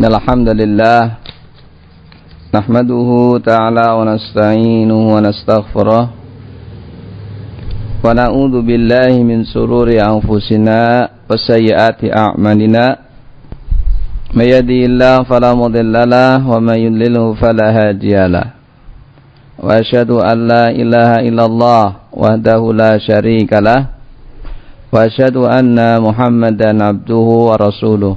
إن الحمد لله نحمده تعالى ونستعينه ونستغفره ونعوذ بالله من سرور أنفسنا وسيئات أعمالنا من يهدي الله فلا مضل له ومن يضلله فلا هادي له وأشهد أن لا إله إلا الله وحده لا شريك له وأشهد أن محمدا عبده ورسوله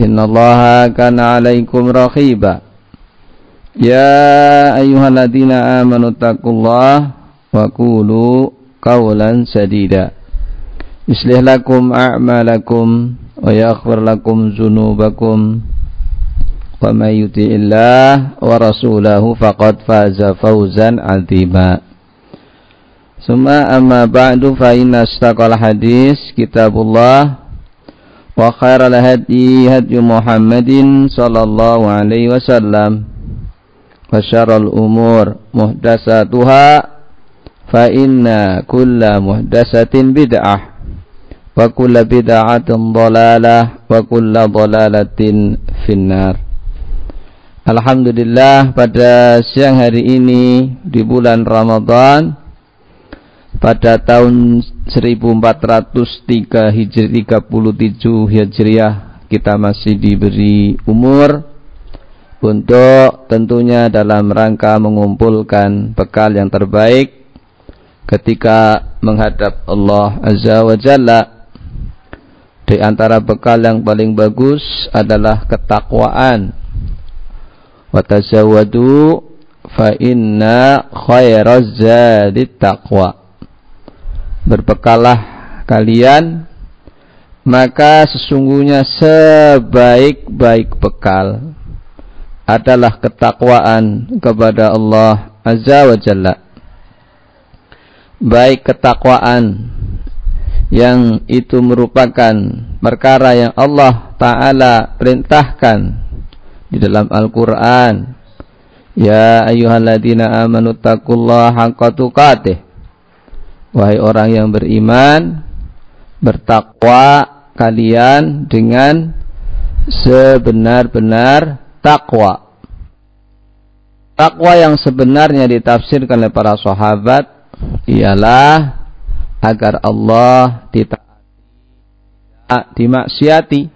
إن الله كان عليكم رقيبا يا أيها الذين آمنوا اتقوا الله وقولوا قولا سديدا يصلح لكم أعمالكم ويغفر لكم ذنوبكم ومن يطع الله ورسوله فقد فاز فوزا عظيما ثم أما بعد فإن استقى الحديث كتاب الله وخير الهدي هدي محمد صلى الله عليه وسلم وشر الأمور محدثاتها فإن كل محدثة بدعة وكل بدعة ضلالة وكل ضلالة في النار Alhamdulillah pada siang hari ini di bulan Ramadan pada tahun 1403 Hijri 37 Hijriah kita masih diberi umur untuk tentunya dalam rangka mengumpulkan bekal yang terbaik ketika menghadap Allah Azza wa Jalla di antara bekal yang paling bagus adalah ketakwaan Watazawadu fa inna khairaz zadit taqwa. Berbekalah kalian maka sesungguhnya sebaik-baik bekal adalah ketakwaan kepada Allah Azza wa Jalla. Baik ketakwaan yang itu merupakan perkara yang Allah Ta'ala perintahkan di dalam Al-Quran. Ya ayyuhalladzina amanu taqullaha haqqa tuqatih. Wahai orang yang beriman, bertakwa kalian dengan sebenar-benar takwa. Takwa yang sebenarnya ditafsirkan oleh para sahabat ialah agar Allah ditaati, dimaksiati,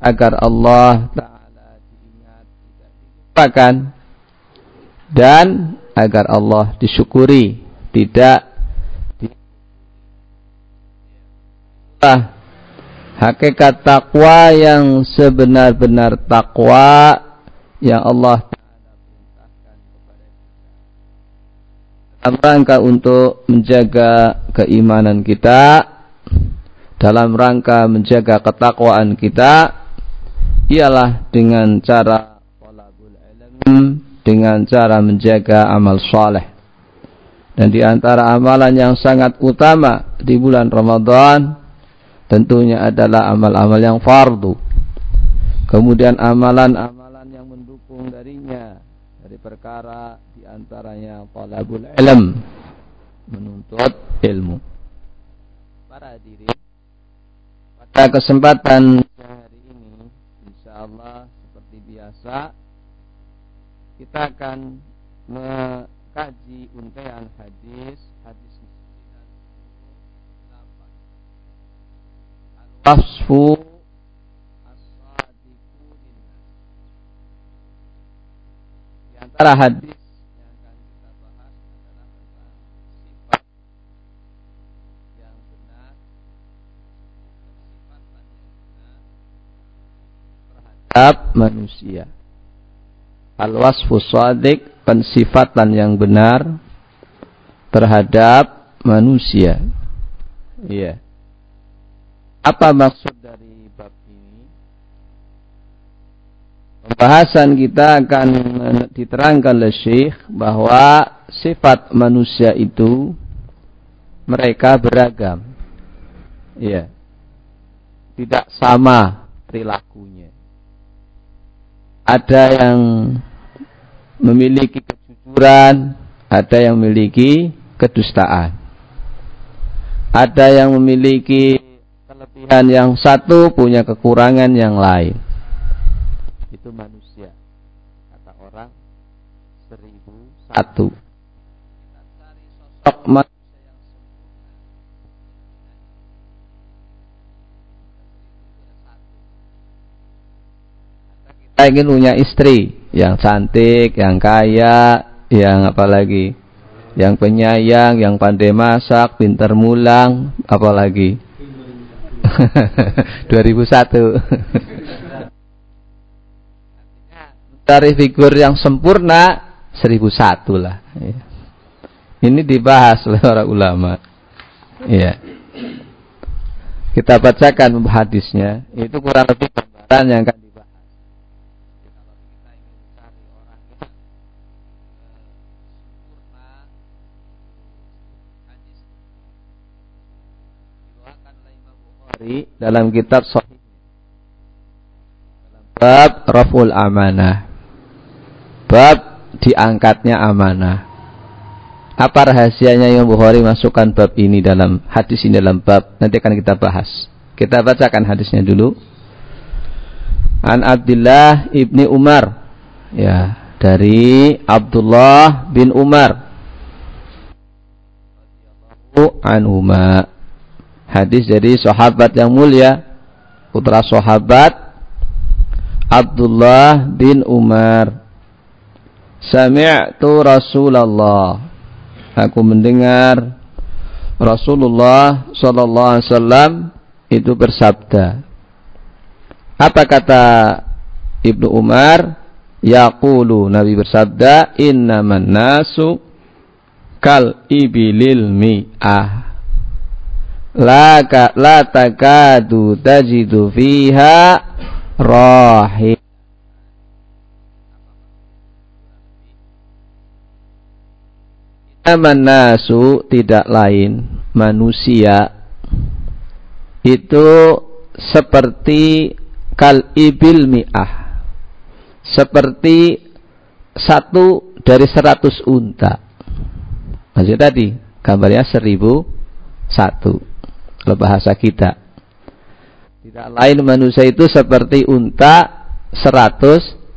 agar Allah dilupakan dan agar Allah disyukuri tidak hakikat takwa yang sebenar-benar takwa yang Allah dalam rangka untuk menjaga keimanan kita dalam rangka menjaga ketakwaan kita ialah dengan cara dengan cara menjaga amal soleh. Dan di antara amalan yang sangat utama di bulan Ramadan tentunya adalah amal-amal yang fardu. Kemudian amalan-amalan yang mendukung darinya dari perkara di antaranya talabul ilm, menuntut ilmu. Para hadirin, pada kesempatan hari ini insyaallah seperti biasa kita akan mengkaji untaian hadis sifat yang benar terhadap manusia Al-wasfu sadiq pensifatan yang benar terhadap manusia. Iya. Apa maksud dari bab ini? Pembahasan kita akan diterangkan oleh Syekh bahwa sifat manusia itu mereka beragam. Ya. Tidak sama perilakunya. Ada yang memiliki kejujuran, ada yang memiliki kedustaan. Ada yang memiliki kelebihan yang satu, punya kekurangan yang lain. Itu manusia. Kata orang seribu satu. Sosok manusia yang Kita ingin punya istri yang cantik, yang kaya, yang apa lagi? Yang penyayang, yang pandai masak, pintar mulang, apalagi? 2001. Dari figur yang sempurna 1001 lah. Ya. Ini dibahas oleh para ulama. Ya. Kita bacakan hadisnya. Itu kurang lebih gambaran yang akan dalam kitab Sahih bab Raful Amanah. Bab diangkatnya amanah. Apa rahasianya yang Bukhari masukkan bab ini dalam hadis ini dalam bab nanti akan kita bahas. Kita bacakan hadisnya dulu. An Abdullah ibni Umar ya dari Abdullah bin Umar anhuma Hadis dari sahabat yang mulia, putra sahabat Abdullah bin Umar. Sami'tu Rasulullah. Aku mendengar Rasulullah sallallahu alaihi wasallam itu bersabda. Apa kata Ibnu Umar? Yaqulu Nabi bersabda, "Innaman nasu kal ibilil mi'ah." La ka, la takadu tajidu fiha rahim nasu tidak lain manusia itu seperti kal ibil mi'ah. Seperti satu dari seratus unta. Maksud tadi gambarnya seribu satu kalau bahasa kita. Tidak lain manusia itu seperti unta 101.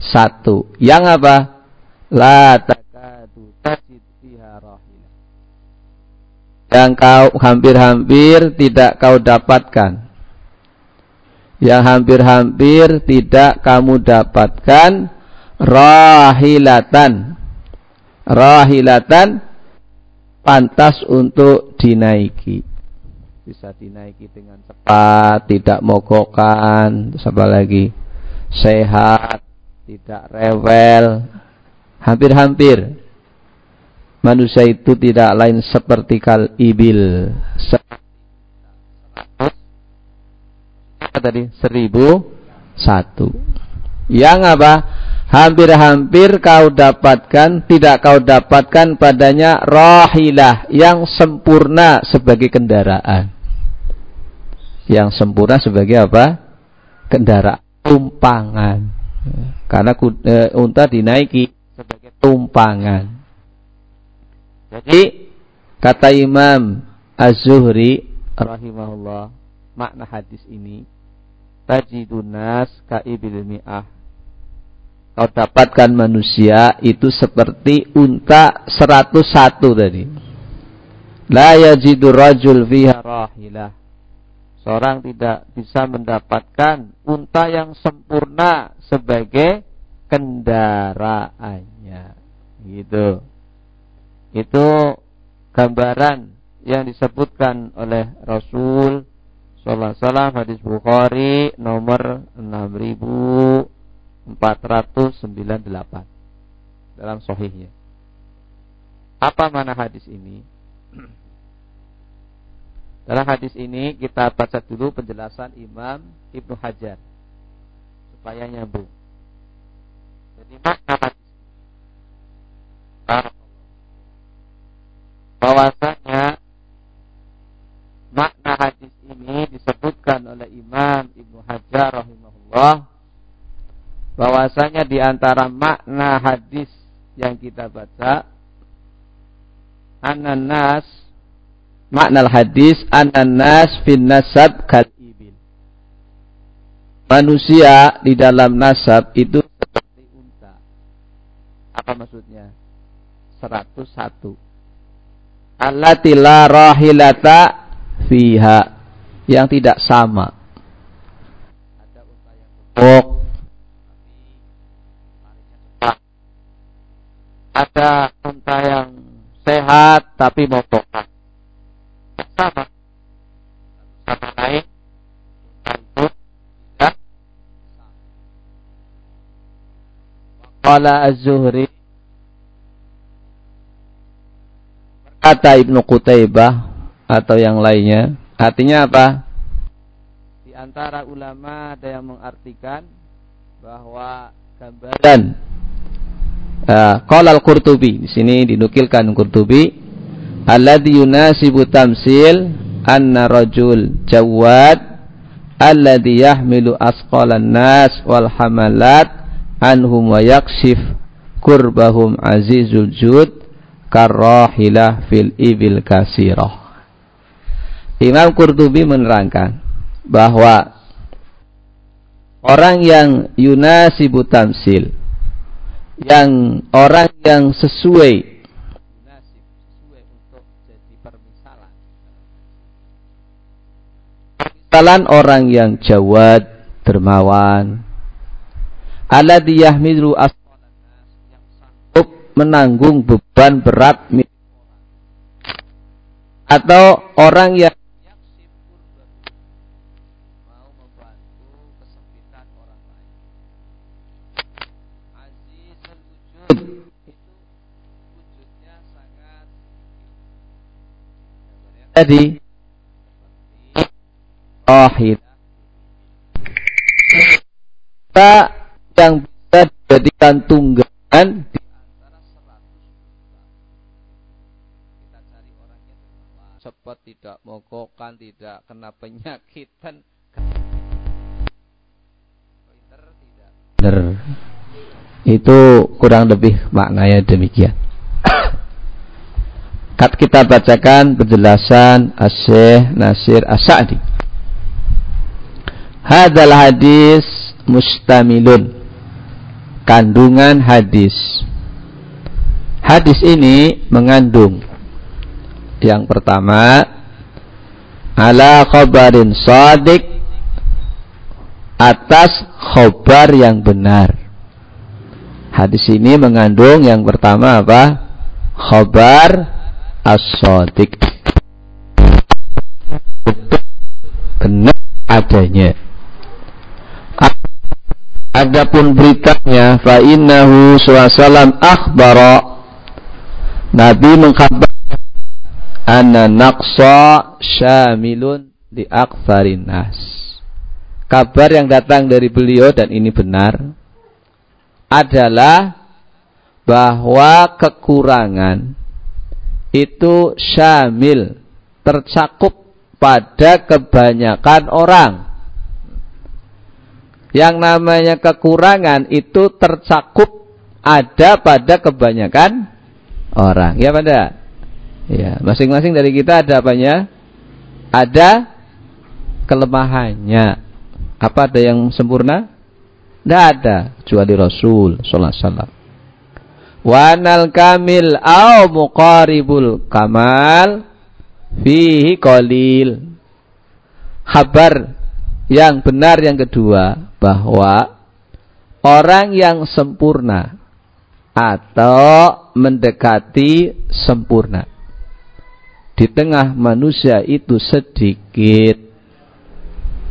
Yang apa? La takadu Yang kau hampir-hampir tidak kau dapatkan. Yang hampir-hampir tidak kamu dapatkan rahilatan. Rahilatan pantas untuk dinaiki bisa dinaiki dengan cepat, tidak mogokan, terus apa lagi? Sehat, tidak rewel, hampir-hampir. Manusia itu tidak lain seperti kal ibil. Apa tadi? Seribu satu. Yang apa? Hampir-hampir kau dapatkan, tidak kau dapatkan padanya rohilah yang sempurna sebagai kendaraan yang sempurna sebagai apa? Kendaraan tumpangan. Karena e, unta dinaiki sebagai tumpangan. Jadi kata Imam Az-Zuhri rahimahullah makna hadis ini tajidun nas kaibil mi'ah kau dapatkan manusia itu seperti unta 101 tadi la yajidu rajul fiha rahilah Seorang tidak bisa mendapatkan unta yang sempurna sebagai kendaraannya. Gitu. Itu gambaran yang disebutkan oleh Rasul Sallallahu Alaihi Wasallam hadis Bukhari nomor 6498 dalam sohihnya. Apa mana hadis ini? Dalam hadis ini kita baca dulu penjelasan Imam Ibnu Hajar. Supaya nyambung. Jadi makna hadis bahwasanya makna hadis ini disebutkan oleh Imam Ibnu Hajar rahimahullah. Bahwasanya di antara makna hadis yang kita baca Ananas nas makna hadis ananas fin nasab kal ibil. Manusia di dalam nasab itu seperti unta. Apa maksudnya? 101 allati la rahilata fiha. Yang tidak sama. Ada unta yang ada unta yang sehat tapi motokan. Sama. Sama lain. Unta tidak Qala Az-Zuhri Berkata Ibnu Qutaibah atau yang lainnya, artinya apa? Di antara ulama ada yang mengartikan bahwa gambaran Uh, qala al-Qurtubi, di sini dinukilkan Qurtubi, alladhi yunasibu tamsil anna rajul jawad alladhi yahmilu asqalan nas wal hamalat anhum wa yakshif kurbahum azizul jud karrahilah fil ibil kasirah. Imam Qurtubi menerangkan bahwa orang yang yunasibu tamsil yang orang yang sesuai sesuai Permisalan orang yang jawad, dermawan, alladhi yahmilu sanggup menanggung beban berat atau orang yang tadi wahid kita yang bisa dijadikan tunggangan di cepat tidak mokokan tidak kena penyakit dan tidak itu kurang lebih maknanya demikian. Kat kita bacakan penjelasan Asyih Nasir As-Sa'di. Hadal hadis mustamilun. Kandungan hadis. Hadis ini mengandung yang pertama ala khabarin sadik atas khobar yang benar. Hadis ini mengandung yang pertama apa? Khobar as-sadiq benar adanya Adapun beritanya fa innahu sallam akhbara Nabi mengkabarkan anna naqsa syamilun di aktsarin nas. Kabar yang datang dari beliau dan ini benar adalah bahwa kekurangan itu syamil tercakup pada kebanyakan orang yang namanya kekurangan itu tercakup ada pada kebanyakan orang. Ya pada ya masing-masing dari kita ada apanya? Ada kelemahannya. Apa ada yang sempurna? Tidak ada kecuali Rasul Sallallahu Alaihi Wasallam. Wanal kamil au muqaribul kamal fihi qalil. Kabar yang benar yang kedua bahwa orang yang sempurna atau mendekati sempurna di tengah manusia itu sedikit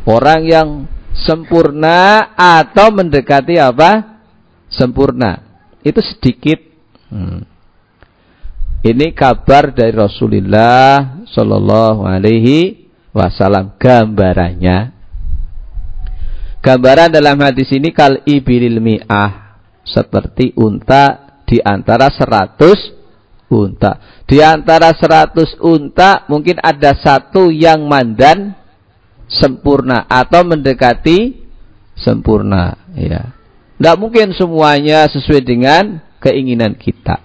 orang yang sempurna atau mendekati apa sempurna itu sedikit. Hmm. Ini kabar dari Rasulullah Shallallahu Alaihi Wasallam gambarannya. Gambaran dalam hadis ini kal ibilil mi'ah seperti unta di antara seratus unta. Di antara seratus unta mungkin ada satu yang mandan sempurna atau mendekati sempurna, ya. Tidak mungkin semuanya sesuai dengan keinginan kita.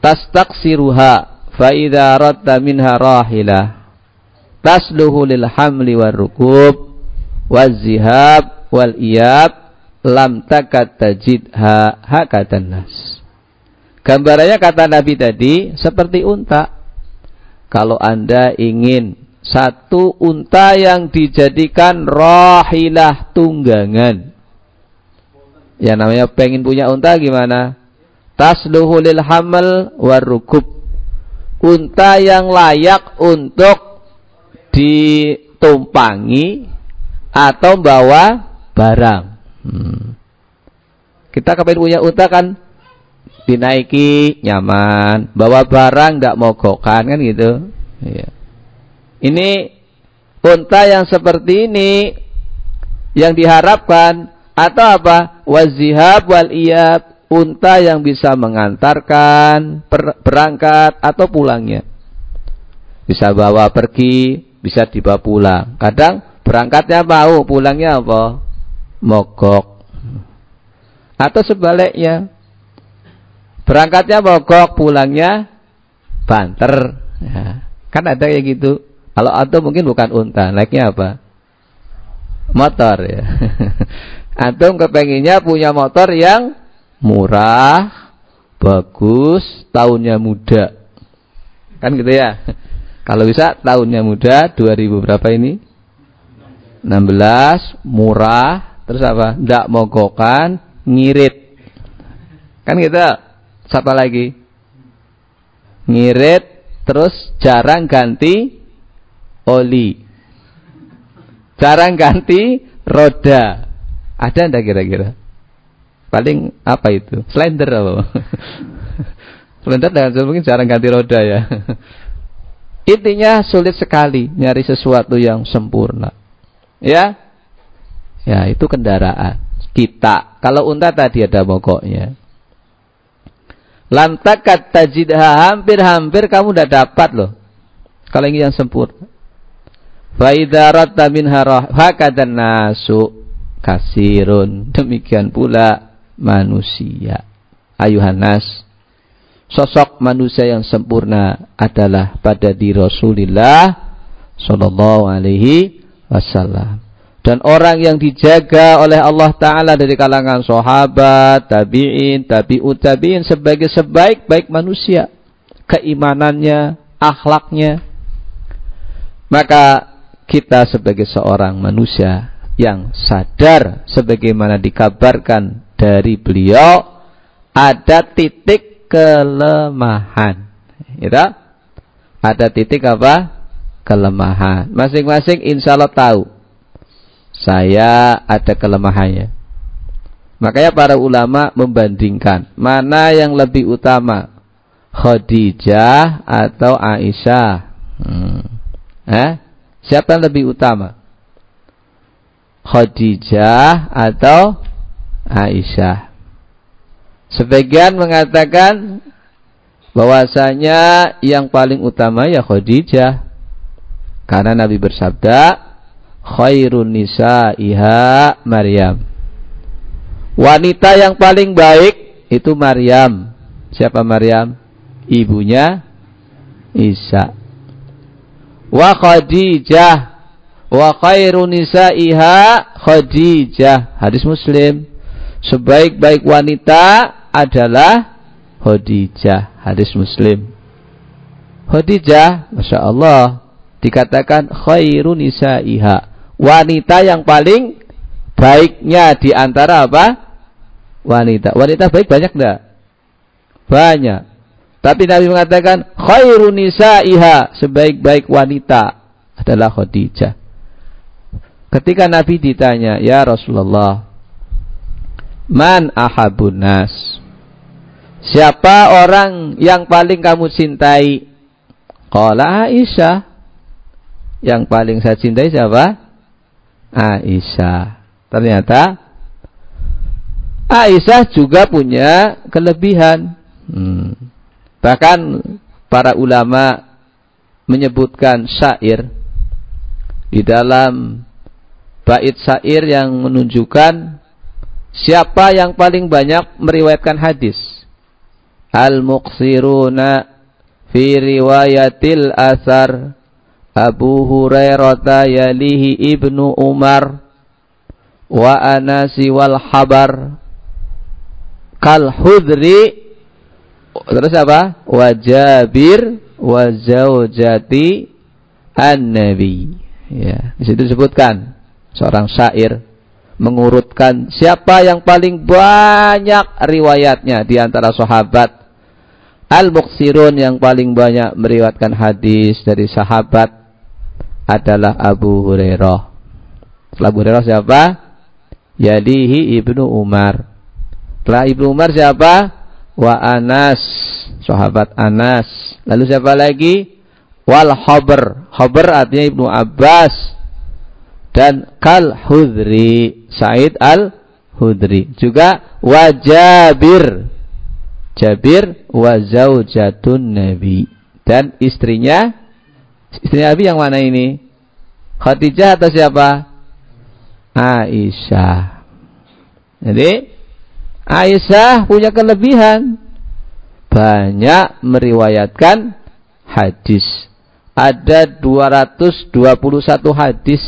Tastaksiruha fa idza radda minha rahilah tasluhu lil hamli war rukub waz zihab wal iyab lam takat tajidha hakatan nas. Gambarannya kata Nabi tadi seperti unta. Kalau Anda ingin satu unta yang dijadikan rahilah tunggangan. Ya namanya pengen punya unta gimana? Tasluhu lil hamal warukub. Unta yang layak untuk ditumpangi atau bawa barang. Hmm. Kita kepengen punya unta kan dinaiki nyaman, bawa barang tidak mogokan kan gitu. Iya. Ini unta yang seperti ini yang diharapkan atau apa? Wazihab wal iyab, unta yang bisa mengantarkan berangkat atau pulangnya. Bisa bawa pergi, bisa dibawa pulang. Kadang berangkatnya mau, pulangnya apa? mogok. Atau sebaliknya, berangkatnya mogok, pulangnya banter. Ya. Kan ada kayak gitu. Kalau atau mungkin bukan unta, naiknya apa? Motor ya. Atau kepenginnya punya motor yang murah, bagus, tahunnya muda. Kan gitu ya. Kalau bisa tahunnya muda, 2000 berapa ini? 16, murah, Terus apa? Tidak mogokan, ngirit. Kan kita siapa lagi? Ngirit, terus jarang ganti oli. Jarang ganti roda. Ada enggak kira-kira? Paling apa itu? Slender apa? Slender dan mungkin jarang ganti roda ya. Intinya sulit sekali nyari sesuatu yang sempurna. Ya, Ya, itu kendaraan. Kita. Kalau unta tadi ada mogoknya. Lantakat tajidha hampir-hampir kamu udah dapat loh. Kalau ini yang sempurna. Faidaratta min hakadan nasu kasirun. Demikian pula manusia. Ayuhan nas. Sosok manusia yang sempurna adalah pada di Rasulullah sallallahu alaihi wasallam dan orang yang dijaga oleh Allah Ta'ala dari kalangan sahabat, tabi'in, tabi'ut tabi'in sebagai sebaik-baik manusia. Keimanannya, akhlaknya. Maka kita sebagai seorang manusia yang sadar sebagaimana dikabarkan dari beliau ada titik kelemahan. Ya, ada titik apa? Kelemahan. Masing-masing insya Allah tahu saya ada kelemahannya. Makanya para ulama membandingkan mana yang lebih utama, Khadijah atau Aisyah. Hmm. Eh? Siapa yang lebih utama? Khadijah atau Aisyah? Sebagian mengatakan bahwasanya yang paling utama ya Khadijah. Karena Nabi bersabda, khairun nisaiha Maryam. Wanita yang paling baik itu Maryam. Siapa Maryam? Ibunya Isa. Wa Khadijah wa khairun nisaiha Khadijah. Hadis Muslim. Sebaik-baik wanita adalah Khadijah. Hadis Muslim. Khadijah, Masya Allah, dikatakan khairun nisaiha wanita yang paling baiknya di antara apa? Wanita. Wanita baik banyak enggak? Banyak. Tapi Nabi mengatakan khairun nisaiha, sebaik-baik wanita adalah Khadijah. Ketika Nabi ditanya, "Ya Rasulullah, man ahabun nas?" Siapa orang yang paling kamu cintai? Qala Aisyah. Yang paling saya cintai siapa? Aisyah. Ternyata Aisyah juga punya kelebihan. Hmm. Bahkan para ulama menyebutkan syair di dalam bait syair yang menunjukkan Siapa yang paling banyak meriwayatkan hadis? Al-muqsiruna fi riwayatil asar Abu Hurairah yalihi Ibnu Umar wa Anasi wal Habar kal Hudri terus apa? Wa Jabir wa zaujati an-nabi. Ya, di situ disebutkan seorang syair mengurutkan siapa yang paling banyak riwayatnya di antara sahabat. Al-Muqsirun yang paling banyak meriwayatkan hadis dari sahabat adalah Abu Hurairah. Setelah Abu Hurairah siapa? Yadihi Ibnu Umar. Setelah Ibnu Umar siapa? Wa Anas, sahabat Anas. Lalu siapa lagi? Wal Habar. Habar artinya Ibnu Abbas. Dan Kal Hudri. Said al-Hudri. Juga wajabir. Jabir wa zaujatun Nabi. Dan istrinya istrinya Nabi yang mana ini? Khadijah atau siapa? Aisyah. Jadi Aisyah punya kelebihan banyak meriwayatkan hadis. Ada 221 hadis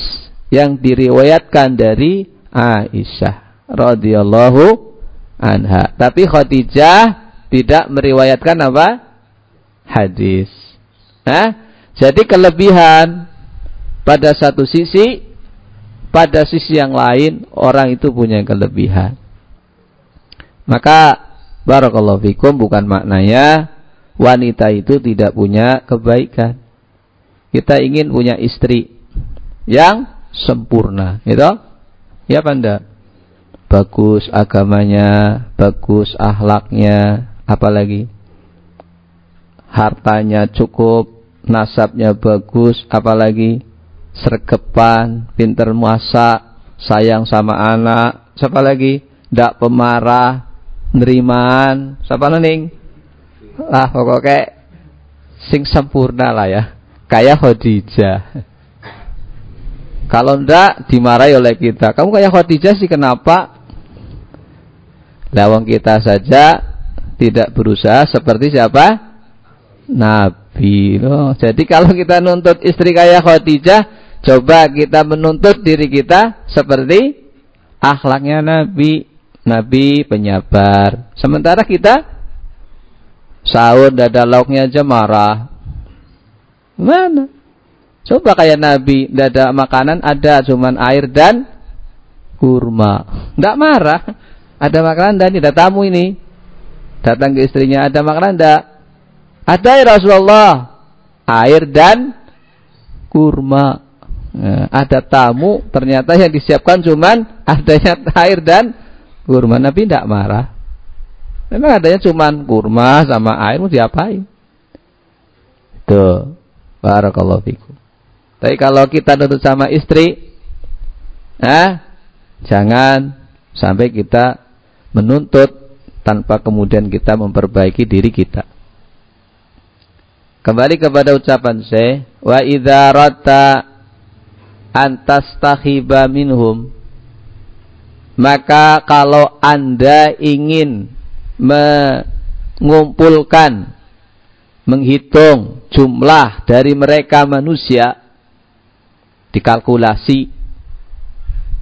yang diriwayatkan dari Aisyah radhiyallahu anha. Tapi Khadijah tidak meriwayatkan apa? Hadis. Nah, jadi kelebihan pada satu sisi, pada sisi yang lain orang itu punya kelebihan. Maka barakallahu fikum bukan maknanya wanita itu tidak punya kebaikan. Kita ingin punya istri yang sempurna, gitu. Ya apa Bagus agamanya, bagus ahlaknya, apalagi hartanya cukup, nasabnya bagus, apalagi sergepan, pinter masak, sayang sama anak, siapa lagi? Ndak pemarah, nerimaan, siapa ning? Ah, pokoknya sing sempurna lah ya. Kayak Khadijah. Kalau ndak dimarahi oleh kita. Kamu kayak Khadijah sih kenapa? Lawang kita saja tidak berusaha seperti siapa? Nabi. Oh, jadi kalau kita nuntut istri kayak Khadijah, coba kita menuntut diri kita seperti akhlaknya Nabi. Nabi penyabar. Sementara kita sahur dada lauknya aja marah. Mana? Coba kayak Nabi, tidak ada makanan, ada cuman air dan kurma. Tidak marah. Ada makanan dan tidak tamu ini. Datang ke istrinya, ada makanan tidak? Ada ya Rasulullah. Air dan kurma. Nah, ada tamu, ternyata yang disiapkan cuman adanya air dan kurma. Nabi tidak marah. Memang adanya cuman kurma sama air, mau diapain? Tuh. Barakallahu fikum. Tapi kalau kita nuntut sama istri, nah, jangan sampai kita menuntut tanpa kemudian kita memperbaiki diri kita. Kembali kepada ucapan saya, wa idza rata antastahiba minhum maka kalau Anda ingin mengumpulkan menghitung jumlah dari mereka manusia dikalkulasi.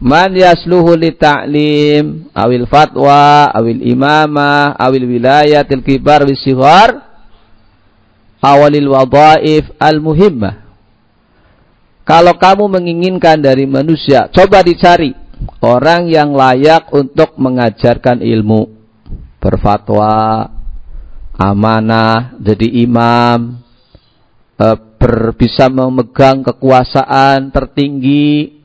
Man yasluhu li ta'lim awil fatwa awil imamah awil wilayatil kibar wisighar awalil wadhaif al muhimmah kalau kamu menginginkan dari manusia coba dicari orang yang layak untuk mengajarkan ilmu berfatwa amanah jadi imam eh, ber, bisa memegang kekuasaan tertinggi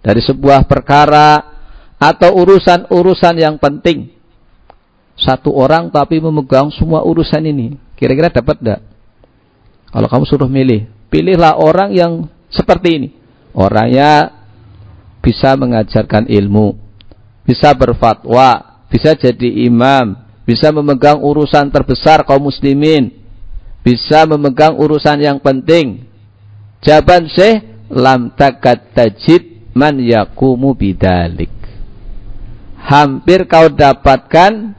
dari sebuah perkara atau urusan-urusan yang penting. Satu orang tapi memegang semua urusan ini. Kira-kira dapat tidak? Kalau kamu suruh milih, pilihlah orang yang seperti ini. Orangnya bisa mengajarkan ilmu, bisa berfatwa, bisa jadi imam, bisa memegang urusan terbesar kaum muslimin, bisa memegang urusan yang penting. Jaban Syekh lam takat tajid man yakumu bidalik. hampir kau dapatkan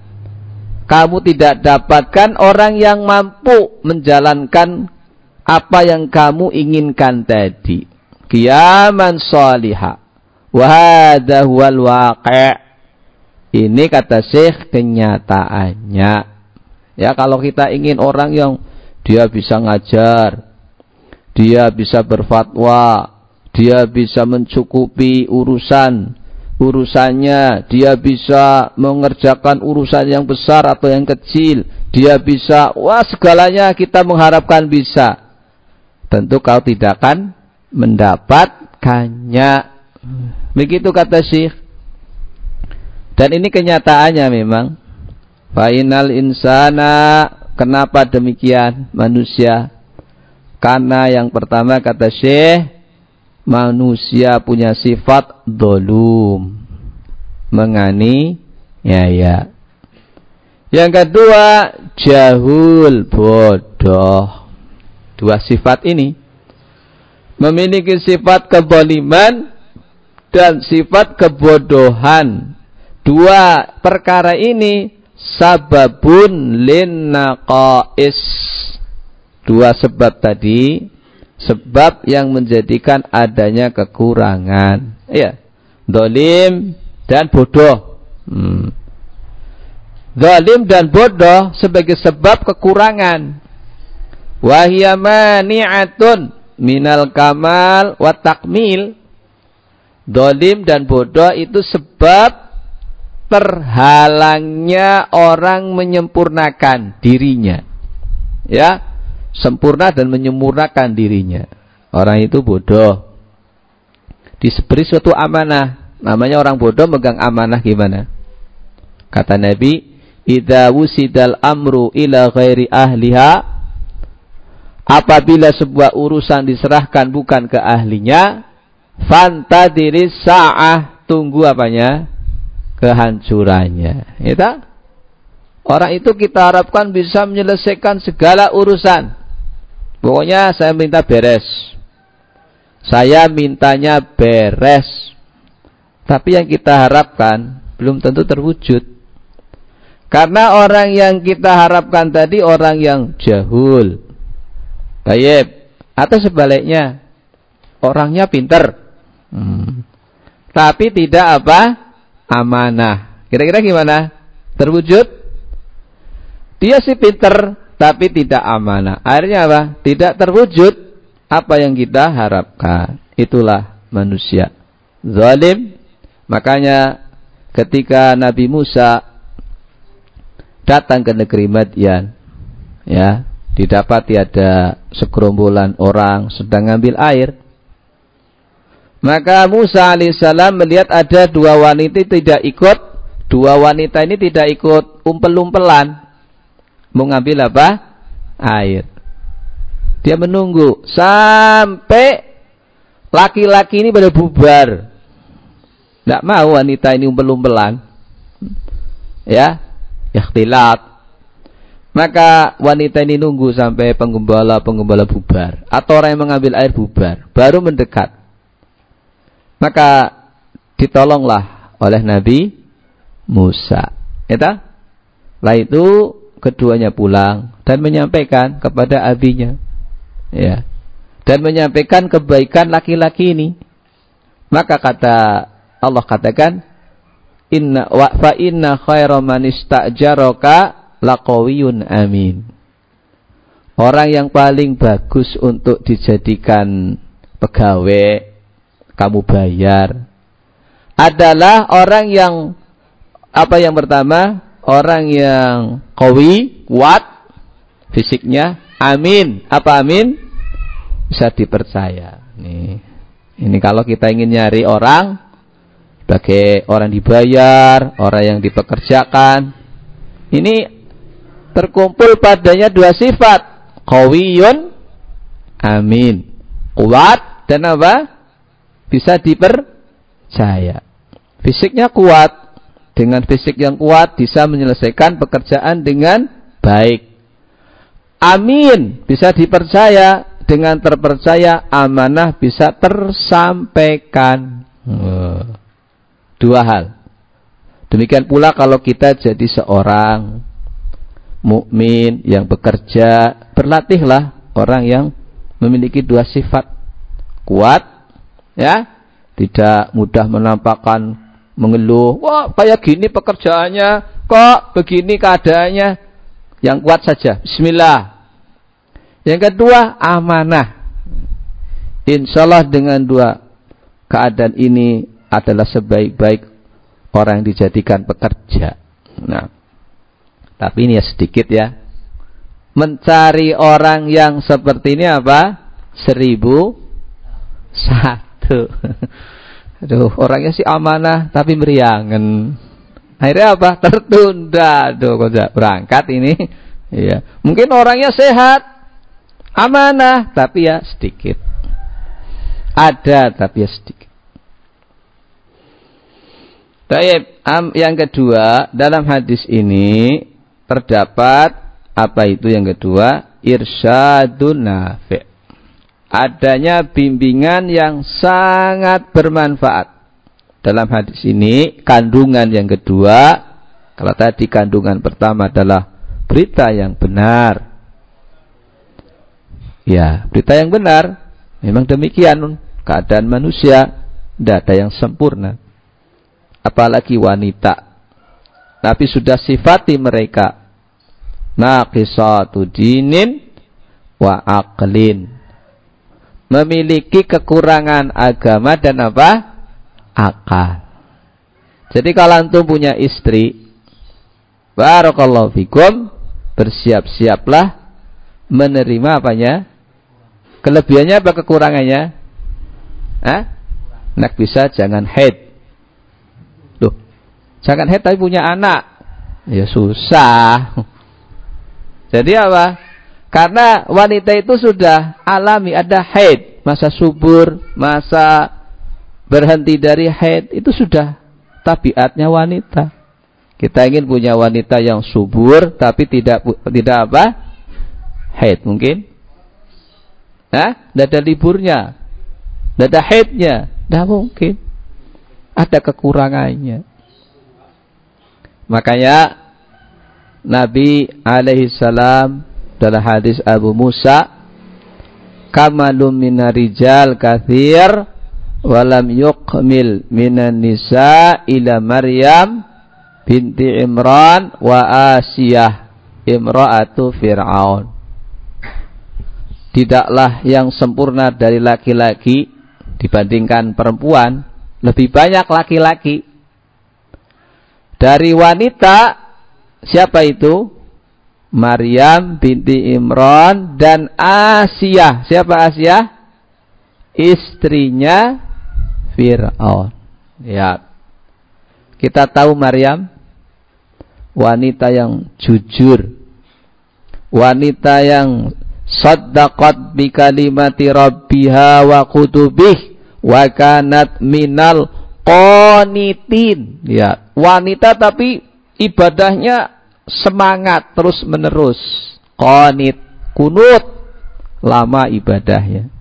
kamu tidak dapatkan orang yang mampu menjalankan apa yang kamu inginkan tadi. Kiaman salihah. Wahada huwal waqi' Ini kata Syekh kenyataannya. Ya kalau kita ingin orang yang dia bisa ngajar, dia bisa berfatwa, dia bisa mencukupi urusan urusannya, dia bisa mengerjakan urusan yang besar atau yang kecil, dia bisa, wah segalanya kita mengharapkan bisa. Tentu kau tidak akan mendapatkannya. Begitu kata Syekh. Dan ini kenyataannya memang. Fainal insana kenapa demikian manusia? Karena yang pertama kata Syekh manusia punya sifat dolum mengani ya ya yang kedua jahul bodoh dua sifat ini memiliki sifat keboliman dan sifat kebodohan dua perkara ini sababun lin naqais dua sebab tadi sebab yang menjadikan adanya kekurangan. Iya. Dolim dan bodoh. Hmm. Dolim dan bodoh sebagai sebab kekurangan. Wahiyamani'atun minal kamal wa takmil. Dolim dan bodoh itu sebab terhalangnya orang menyempurnakan dirinya. Ya, sempurna dan menyempurnakan dirinya. Orang itu bodoh. Diseberi suatu amanah. Namanya orang bodoh megang amanah gimana? Kata Nabi, "Idza wusidal amru ila ghairi ahliha" Apabila sebuah urusan diserahkan bukan ke ahlinya, fantadiri sa'ah, tunggu apanya? Kehancurannya. Itu? Orang itu kita harapkan bisa menyelesaikan segala urusan. Pokoknya saya minta beres. Saya mintanya beres. Tapi yang kita harapkan belum tentu terwujud. Karena orang yang kita harapkan tadi orang yang jahul. Baik. Atau sebaliknya. Orangnya pinter. Hmm. Tapi tidak apa? Amanah. Kira-kira gimana? Terwujud? Dia sih pinter, tapi tidak amanah. Akhirnya apa? Tidak terwujud apa yang kita harapkan. Itulah manusia. Zalim. Makanya ketika Nabi Musa datang ke negeri Madian, ya, didapati ada segerombolan orang sedang ngambil air. Maka Musa alaihissalam melihat ada dua wanita tidak ikut, dua wanita ini tidak ikut umpel-umpelan, mau ngambil apa? Air. Dia menunggu sampai laki-laki ini pada bubar. Tidak mau wanita ini umpel-umpelan. Ya, ikhtilat. Maka wanita ini nunggu sampai penggembala-penggembala bubar. Atau orang yang mengambil air bubar. Baru mendekat. Maka ditolonglah oleh Nabi Musa. Ya Lah itu keduanya pulang dan menyampaikan kepada abinya ya dan menyampaikan kebaikan laki-laki ini maka kata Allah katakan inna wa fa inna khaira man istajaraka laqawiyun amin orang yang paling bagus untuk dijadikan pegawai kamu bayar adalah orang yang apa yang pertama orang yang kawi, kuat fisiknya, amin. Apa amin? Bisa dipercaya. Nih. Ini kalau kita ingin nyari orang sebagai orang dibayar, orang yang dipekerjakan. Ini terkumpul padanya dua sifat. Kawiyun, amin. Kuat dan apa? Bisa dipercaya. Fisiknya kuat, dengan fisik yang kuat bisa menyelesaikan pekerjaan dengan baik. Amin, bisa dipercaya dengan terpercaya amanah bisa tersampaikan. Dua hal. Demikian pula kalau kita jadi seorang mukmin yang bekerja, berlatihlah orang yang memiliki dua sifat. Kuat, ya, tidak mudah menampakkan mengeluh, wah kayak gini pekerjaannya, kok begini keadaannya. Yang kuat saja, bismillah. Yang kedua, amanah. Insya Allah dengan dua keadaan ini adalah sebaik-baik orang yang dijadikan pekerja. Nah, tapi ini ya sedikit ya. Mencari orang yang seperti ini apa? Seribu satu. Aduh, orangnya sih amanah tapi meriangan. Akhirnya apa? Tertunda. Aduh, kok berangkat ini. Iya. Mungkin orangnya sehat, amanah, tapi ya sedikit. Ada tapi ya sedikit. Baik, yang kedua dalam hadis ini terdapat apa itu yang kedua? Irsyadun nafi'. Adanya bimbingan yang sangat bermanfaat. Dalam hadis ini kandungan yang kedua, kalau tadi kandungan pertama adalah berita yang benar. Ya, berita yang benar memang demikian keadaan manusia tidak ada yang sempurna apalagi wanita. Nabi sudah sifati mereka naqisatu dinin wa aqlin. Memiliki kekurangan agama dan apa? Akal. Jadi kalau antum punya istri, barakallahu fikum, bersiap-siaplah menerima apanya? Kelebihannya apa kekurangannya? Hah? Nak bisa jangan head Jangan head tapi punya anak. Ya susah. Jadi apa? Karena wanita itu sudah alami ada haid, masa subur, masa berhenti dari haid itu sudah tabiatnya wanita. Kita ingin punya wanita yang subur tapi tidak tidak apa? Haid mungkin? Hah? Tidak ada liburnya. Tidak ada haidnya. Tidak mungkin. Ada kekurangannya. Makanya Nabi alaihi salam dalam hadis Abu Musa kamalum minarijal kathir walam yukmil minan nisa ila Maryam binti Imran wa Asiyah imra'atu Fir'aun. Tidaklah yang sempurna dari laki-laki dibandingkan perempuan lebih banyak laki-laki dari wanita siapa itu? Maryam binti Imran dan Asia. Siapa Asia? Istrinya Fir'aun. Ya. Kita tahu Maryam wanita yang jujur. Wanita yang saddaqat bi kalimati rabbiha wa kutubih wa kanat minal qanitin. Ya, wanita tapi ibadahnya semangat terus menerus konit kunut lama ibadahnya.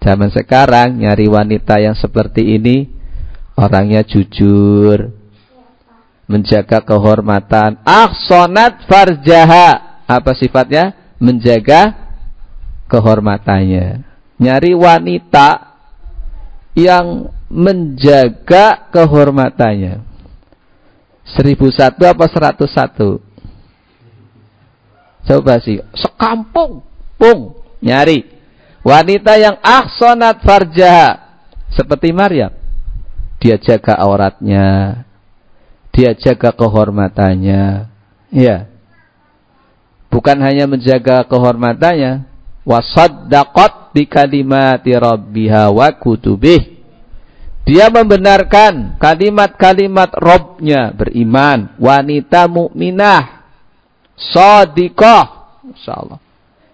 Zaman sekarang nyari wanita yang seperti ini orangnya jujur menjaga kehormatan. Ahsonat farjaha. Apa sifatnya? Menjaga kehormatannya. Nyari wanita yang menjaga kehormatannya Seribu satu apa seratus satu? Coba sih, sekampung, pung, nyari. Wanita yang aksonat farjaha. Seperti Maryam. Dia jaga auratnya. Dia jaga kehormatannya. Ya. Bukan hanya menjaga kehormatannya. Wasaddaqat di kalimati rabbiha wa kutubih dia membenarkan kalimat-kalimat Robnya beriman, wanita mukminah, sadiqah, insyaallah.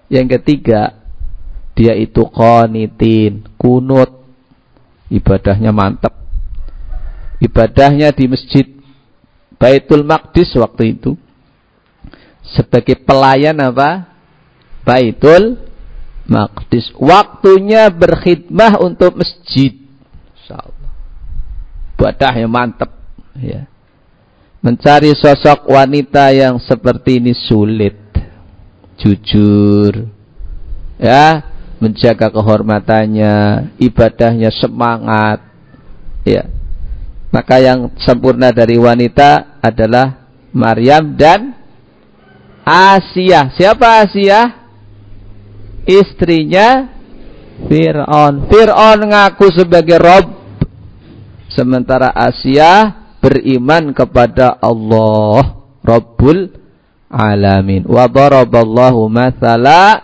Yang ketiga, dia itu qanitin, kunut, ibadahnya mantap. Ibadahnya di masjid Baitul Maqdis waktu itu sebagai pelayan apa? Baitul Maqdis. Waktunya berkhidmah untuk masjid. Insyaallah ibadahnya mantap ya. Mencari sosok wanita yang seperti ini sulit. Jujur. Ya, menjaga kehormatannya, ibadahnya semangat. Ya. Maka yang sempurna dari wanita adalah Maryam dan Asia. Siapa Asia? Istrinya Fir'aun. Fir'aun ngaku sebagai Rob. Sementara Asia beriman kepada Allah. Rabbul Alamin. Wa daraballahu mathala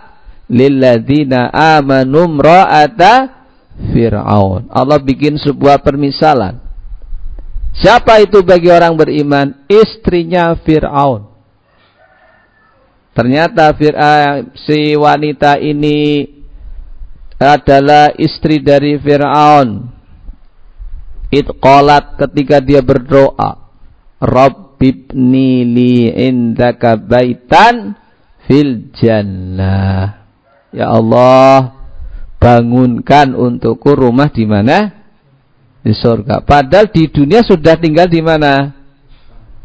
lilladzina amanu mra'ata Fir'aun. Allah bikin sebuah permisalan. Siapa itu bagi orang beriman? Istrinya Fir'aun. Ternyata si wanita ini adalah istri dari Fir'aun. Itqalat ketika dia berdoa. Rabbibni li indaka baitan fil jannah. Ya Allah, bangunkan untukku rumah di mana? Di surga. Padahal di dunia sudah tinggal di mana?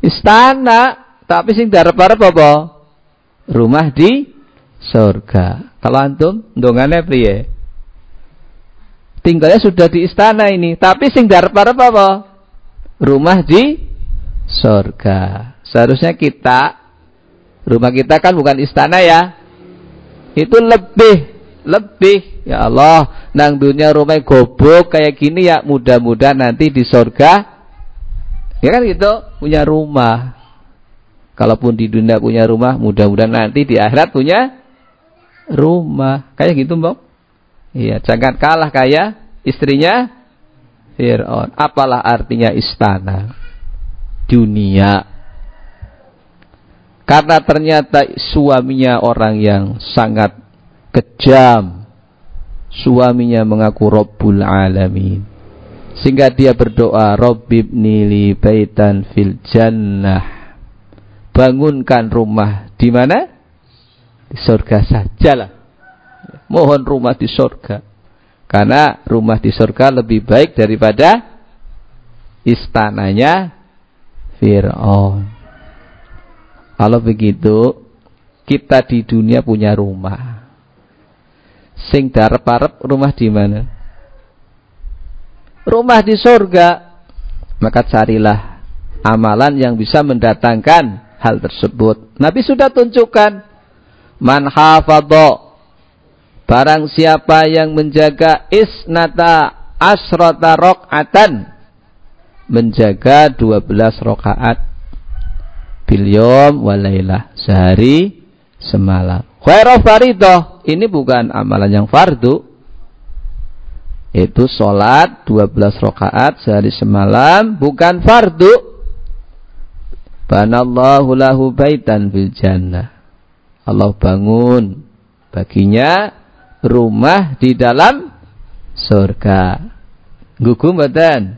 Istana. Tapi sing darep-arep apa? Rumah di surga. Kalau antum ndongane priye? Tinggalnya sudah di istana ini. Tapi sing darep-arep apa? Rumah di surga seharusnya kita rumah kita kan bukan istana ya. Itu lebih lebih. Ya Allah nang dunia rumah gobok kayak gini ya mudah-mudahan nanti di surga ya kan gitu? Punya rumah. Kalaupun di dunia punya rumah mudah-mudahan nanti di akhirat punya rumah. Kayak gitu mbak Iya, jangan kalah kaya istrinya Fir'aun. Apalah artinya istana? Dunia. Karena ternyata suaminya orang yang sangat kejam. Suaminya mengaku Rabbul Alamin. Sehingga dia berdoa, Rabbibni li baitan fil jannah. Bangunkan rumah di mana? Di surga sajalah mohon rumah di surga. Karena rumah di surga lebih baik daripada istananya Fir'aun. Kalau begitu, kita di dunia punya rumah. Sing darep-arep rumah di mana? Rumah di surga. Maka carilah amalan yang bisa mendatangkan hal tersebut. Nabi sudah tunjukkan man hafadha Barang siapa yang menjaga isnata asrota rokatan menjaga 12 rokaat bilyom walailah sehari semalam. Khairu faridoh ini bukan amalan yang fardu. Itu sholat 12 rokaat sehari semalam bukan fardu. Banallahu lahu baitan jannah. Allah bangun baginya rumah di dalam surga. Gugu mboten?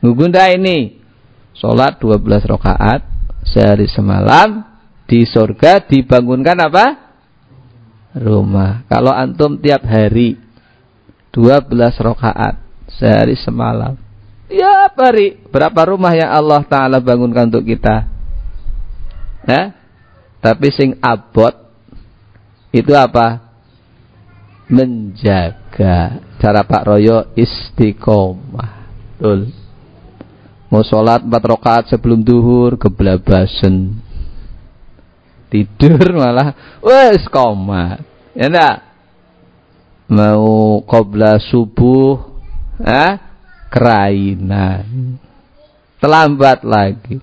Gugu ndak ini? Salat 12 rakaat sehari semalam di surga dibangunkan apa? Rumah. Kalau antum tiap hari 12 rakaat sehari semalam. Ya hari berapa rumah yang Allah taala bangunkan untuk kita? Nah, tapi sing abot itu apa? Menjaga. Cara Pak Royo istiqomah. Betul. Mau sholat empat rakaat sebelum duhur keblabasan. Tidur malah wes komat. Ya enggak? Mau qobla subuh ah kerainan. Terlambat lagi.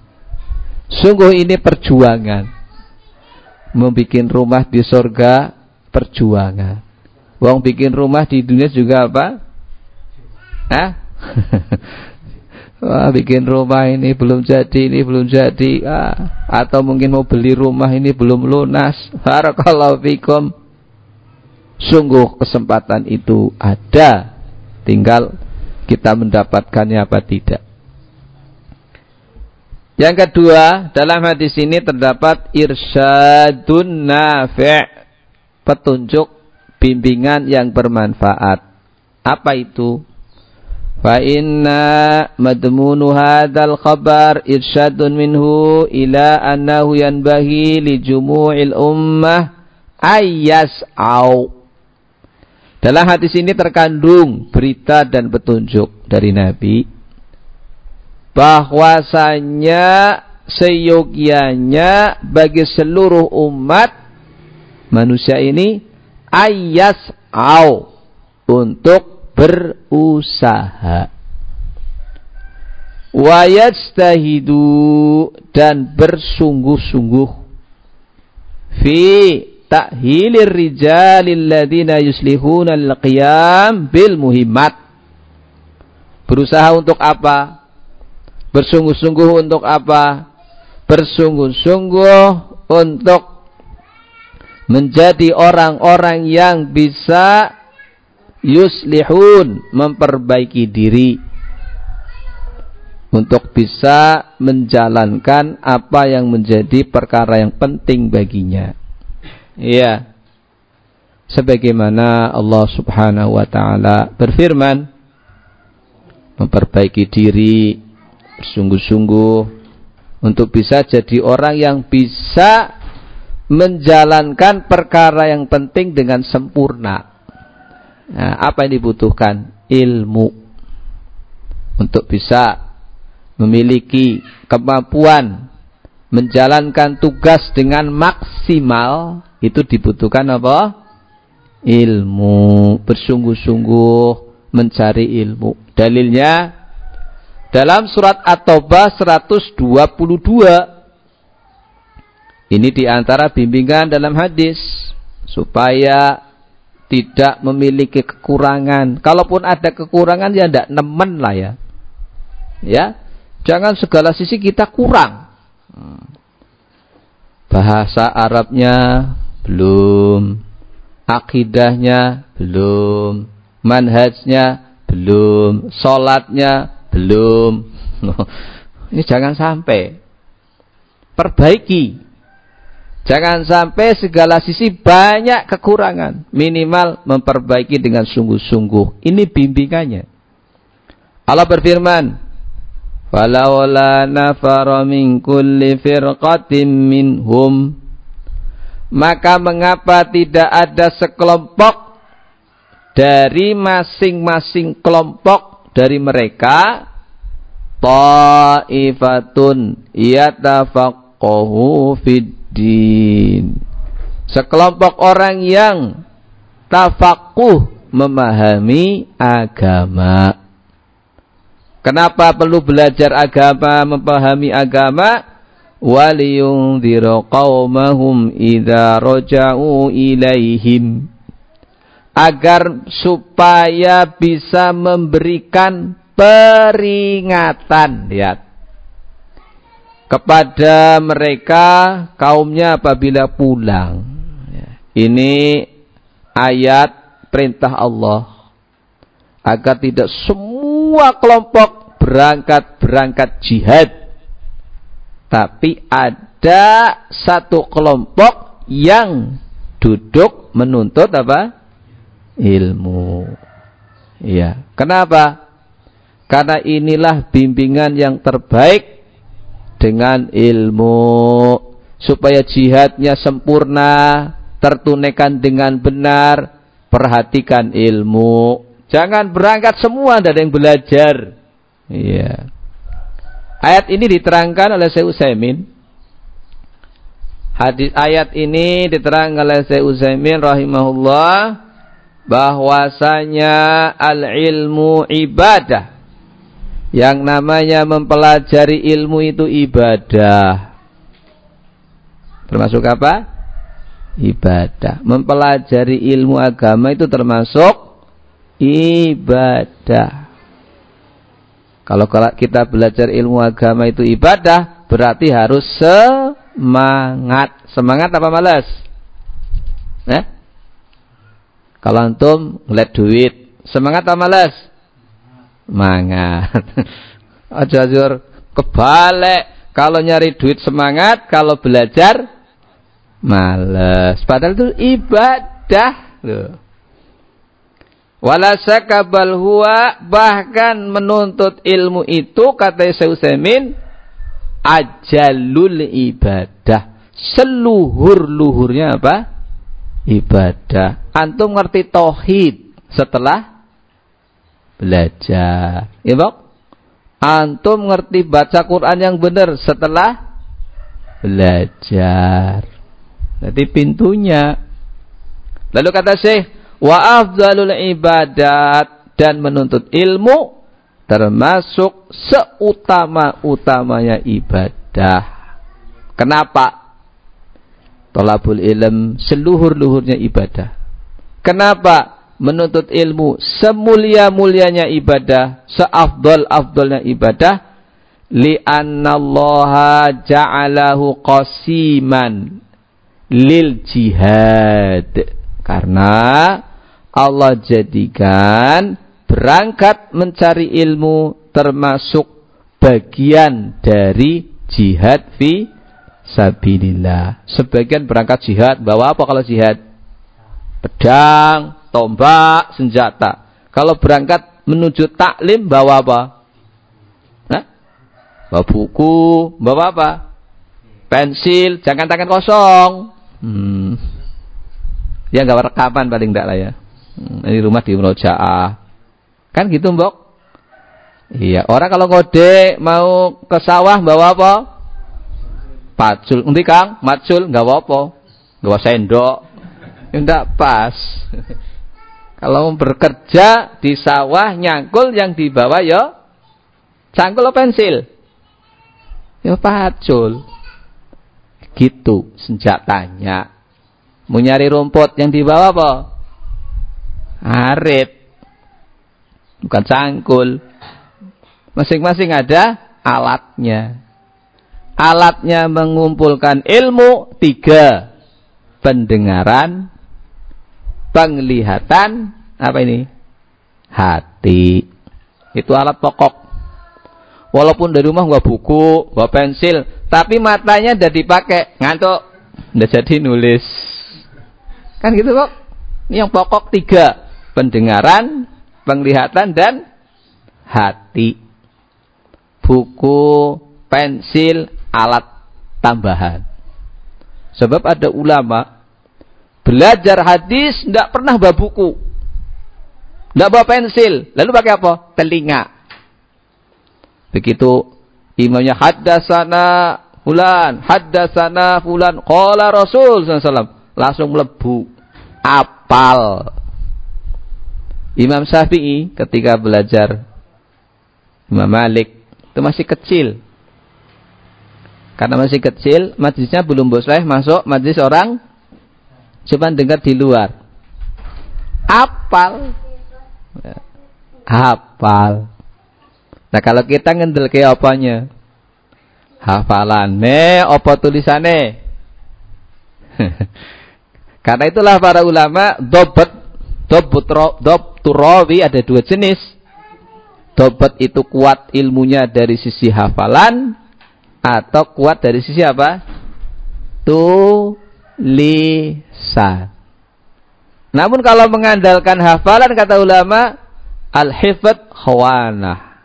Sungguh ini perjuangan. Membuat rumah di surga perjuangan Wong bikin rumah di dunia juga apa? Hah? Wah, bikin rumah ini belum jadi, ini belum jadi. Ah, atau mungkin mau beli rumah ini belum lunas. Barakallahu fikum. Sungguh kesempatan itu ada. Tinggal kita mendapatkannya apa tidak. Yang kedua, dalam hadis ini terdapat irsyadun nafi' petunjuk bimbingan yang bermanfaat. Apa itu? fa inna madmunu hadzal khabar irsyadun minhu ila annahu yanbahi li jumu'il ummah ayas au dalam hadis ini terkandung berita dan petunjuk dari Nabi bahwasanya seyogianya bagi seluruh umat manusia ini ayas au untuk berusaha. Wayajtahidu. Dan bersungguh-sungguh. Fi ta'hilir rijalil ladina yuslihuna al-qiyam bil muhimmat. Berusaha untuk apa? Bersungguh-sungguh untuk apa? Bersungguh-sungguh untuk menjadi orang-orang yang bisa yuslihun memperbaiki diri untuk bisa menjalankan apa yang menjadi perkara yang penting baginya. Iya. Sebagaimana Allah Subhanahu wa taala berfirman memperbaiki diri bersungguh-sungguh untuk bisa jadi orang yang bisa menjalankan perkara yang penting dengan sempurna. Nah, apa yang dibutuhkan? Ilmu. Untuk bisa memiliki kemampuan menjalankan tugas dengan maksimal itu dibutuhkan apa? Ilmu. Bersungguh-sungguh mencari ilmu. Dalilnya dalam surat At-Taubah 122 ini di antara bimbingan dalam hadis supaya tidak memiliki kekurangan. Kalaupun ada kekurangan ya tidak nemen lah ya. Ya, jangan segala sisi kita kurang. Bahasa Arabnya belum, akidahnya belum, manhajnya belum, solatnya belum. Ini jangan sampai. Perbaiki Jangan sampai segala sisi banyak kekurangan. Minimal memperbaiki dengan sungguh-sungguh. Ini bimbingannya. Allah berfirman, "Falawla nafara min kulli firqatin minhum" Maka mengapa tidak ada sekelompok dari masing-masing kelompok dari mereka ta'ifatun yatafaqahu fid din. Sekelompok orang yang tafakuh memahami agama. Kenapa perlu belajar agama, memahami agama? Waliyundhiru qawmahum idza raja'u ilaihim. Agar supaya bisa memberikan peringatan. Lihat kepada mereka kaumnya apabila pulang. Ini ayat perintah Allah agar tidak semua kelompok berangkat-berangkat jihad. Tapi ada satu kelompok yang duduk menuntut apa? Ilmu. Ya, kenapa? Karena inilah bimbingan yang terbaik dengan ilmu. Supaya jihadnya sempurna tertunaikan dengan benar perhatikan ilmu. Jangan berangkat semua ada yang belajar. Iya. Ayat ini diterangkan oleh Syekh Utsaimin. Hadis ayat ini diterangkan oleh Syekh Utsaimin rahimahullah bahwasanya al ilmu ibadah yang namanya mempelajari ilmu itu ibadah. Termasuk apa? Ibadah. Mempelajari ilmu agama itu termasuk ibadah. Kalau kita belajar ilmu agama itu ibadah, berarti harus semangat. Semangat apa malas? Eh? Kalau antum ngeliat duit, semangat apa malas? Semangat. Aja jur kebalik. Kalau nyari duit semangat, kalau belajar males. Padahal itu ibadah loh. Wala huwa bahkan menuntut ilmu itu kata Syekh ajalul ibadah. Seluhur-luhurnya apa? Ibadah. Antum ngerti tauhid setelah belajar. Ya? Antum ngerti baca Quran yang benar setelah belajar. Jadi pintunya. Lalu kata Syekh, wa afdalul ibadat dan menuntut ilmu termasuk seutama-utamanya ibadah. Kenapa? Tolabul ilm seluhur-luhurnya ibadah. Kenapa? Menuntut ilmu semulia-mulianya ibadah, seafdal-afdalnya ibadah. Li'annallaha ja'alahu qasiman lil jihad. Karena Allah jadikan berangkat mencari ilmu termasuk bagian dari jihad fi sabilillah. Sebagian berangkat jihad bawa apa kalau jihad? Pedang, tombak, senjata. Kalau berangkat menuju taklim bawa apa? Hah? Bawa buku, bawa apa? Pensil, jangan tangan kosong. Hmm. Ya nggak rekaman paling enggak lah ya. Hmm, ini rumah di Murojaah. Kan gitu, Mbok? Iya, orang kalau ngode mau ke sawah bawa apa? Pacul. Nanti Kang, macul nggak apa-apa. Bawa sendok. Enggak pas. Kalau bekerja di sawah nyangkul yang dibawa ya cangkul pensil. Ya pacul. Gitu senjatanya. Mau nyari rumput yang dibawa apa? Arit. Bukan cangkul. Masing-masing ada alatnya. Alatnya mengumpulkan ilmu tiga. Pendengaran, penglihatan, apa ini? Hati. Itu alat pokok. Walaupun dari rumah gua buku, gua pensil, tapi matanya udah dipakai, ngantuk, udah jadi nulis. Kan gitu kok. Ini yang pokok tiga pendengaran, penglihatan dan hati. Buku, pensil, alat tambahan. Sebab ada ulama belajar hadis tidak pernah bawa buku. Tidak bawa pensil. Lalu pakai apa? Telinga. Begitu imamnya haddasana fulan, haddasana fulan, qala Rasul SAW. Langsung melebu. Apal. Imam Syafi'i ketika belajar Imam Malik itu masih kecil. Karena masih kecil, majlisnya belum boleh masuk majlis orang cuma dengar di luar. Apal. Ya. Hafal. Nah kalau kita ngendel ke apanya? Hafalane apa tulisane? Karena itulah para ulama dobat dobat dob turawi ada dua jenis. Dobat itu kuat ilmunya dari sisi hafalan atau kuat dari sisi apa? Tulisan. Namun kalau mengandalkan hafalan kata ulama al-hifd khawanah.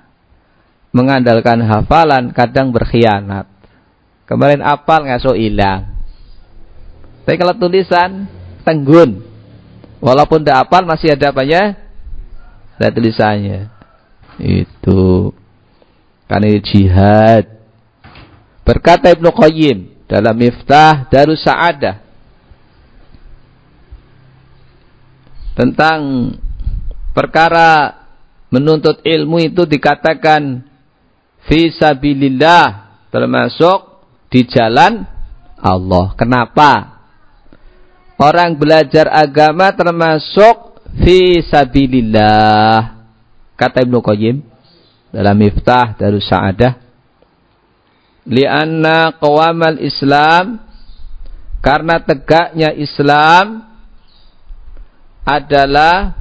Mengandalkan hafalan kadang berkhianat. Kemarin apal ngaso hilang. Tapi kalau tulisan tenggun. Walaupun tidak apal masih ada apanya? Ada tulisannya. Itu. Karena jihad. Berkata Ibnu Qayyim dalam Miftah Darus Sa'adah tentang perkara menuntut ilmu itu dikatakan fi sabilillah termasuk di jalan Allah. Kenapa? Orang belajar agama termasuk fi sabilillah. Kata Ibnu Qayyim dalam Miftah Darus Sa'adah, li'anna qawamal Islam karena tegaknya Islam adalah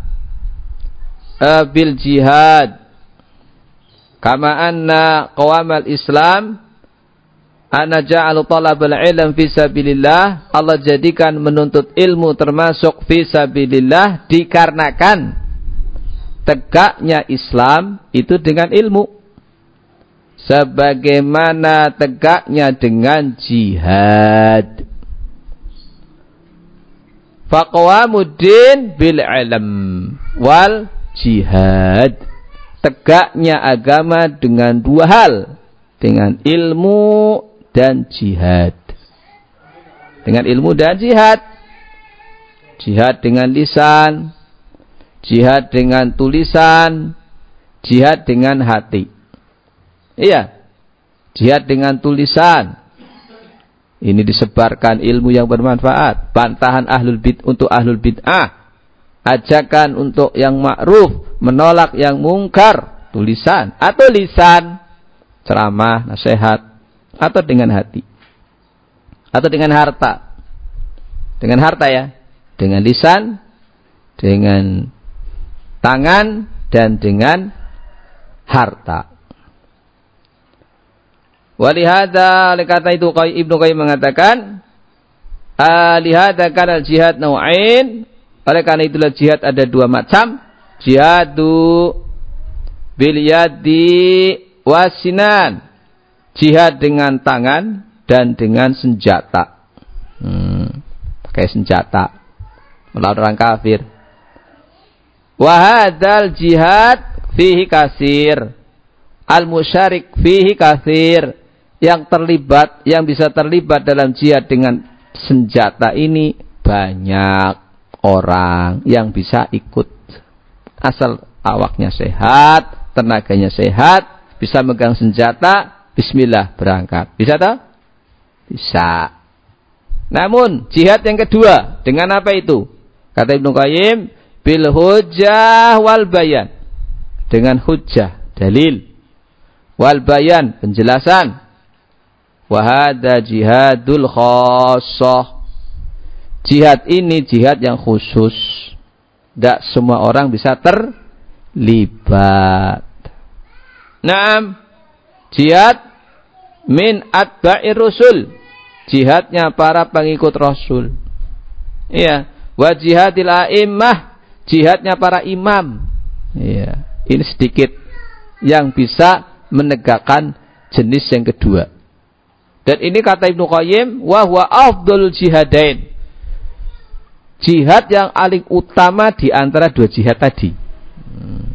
uh, bil jihad kama anna qawamal Islam Ana ja'alu talabal ilm fi sabilillah. Allah jadikan menuntut ilmu termasuk fi sabilillah dikarenakan tegaknya Islam itu dengan ilmu. Sebagaimana tegaknya dengan jihad. Faqwamuddin bil ilm wal jihad. Tegaknya agama dengan dua hal. Dengan ilmu dan jihad. Dengan ilmu dan jihad. Jihad dengan lisan. Jihad dengan tulisan. Jihad dengan hati. Iya. Jihad dengan tulisan. Ini disebarkan ilmu yang bermanfaat. Bantahan ahlul bid untuk ahlul bid'ah. Ajakan untuk yang ma'ruf. Menolak yang mungkar. Tulisan atau lisan. Ceramah, nasihat. Atau dengan hati. Atau dengan harta. Dengan harta ya. Dengan lisan. Dengan tangan. Dan dengan harta. Walihada oleh kata itu Ibnu Qayyim mengatakan Alihada kana jihad nau'ain oleh karena itulah jihad ada dua macam. Jihadu bil yadi wasinan jihad dengan tangan dan dengan senjata. Hmm, pakai senjata. Melawan orang kafir. Wahadal jihad fihi kasir. Al musyarik fihi kasir yang terlibat, yang bisa terlibat dalam jihad dengan senjata ini banyak orang yang bisa ikut. Asal awaknya sehat, tenaganya sehat, bisa megang senjata, bismillah berangkat. Bisa tak? Bisa. Namun jihad yang kedua dengan apa itu? Kata Ibnu Qayyim, bil hujjah wal bayan. Dengan hujjah, dalil. Wal bayan, penjelasan Wahada jihadul khosoh. Jihad ini jihad yang khusus. Tidak semua orang bisa terlibat. Naam. Jihad min atba'ir rusul. Jihadnya para pengikut Rasul. Iya. Wa jihadil a'immah. Jihadnya para imam. Iya. Ini sedikit yang bisa menegakkan jenis yang kedua. Dan ini kata Ibnu Qayyim, wahwa afdol jihadain. Jihad yang paling utama di antara dua jihad tadi. Hmm.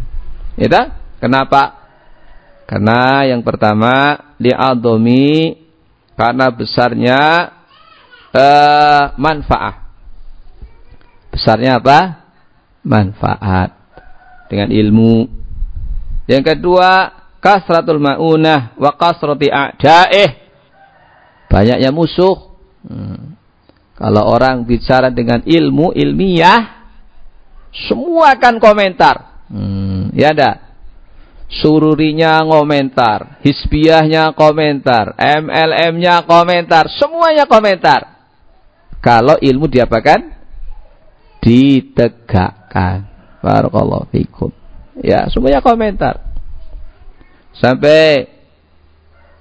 Ya Kenapa? Karena yang pertama li'adhomi karena besarnya uh, manfaat. Besarnya apa? Manfaat dengan ilmu. Yang kedua, kasratul maunah wa kasrati a'daih banyaknya musuh. Hmm. Kalau orang bicara dengan ilmu ilmiah, semua akan komentar. Hmm, ya ada. Sururinya komentar, hisbiahnya komentar, MLM-nya komentar, semuanya komentar. Kalau ilmu diapakan? Ditegakkan. Barakallahu fikum. Ya, semuanya komentar. Sampai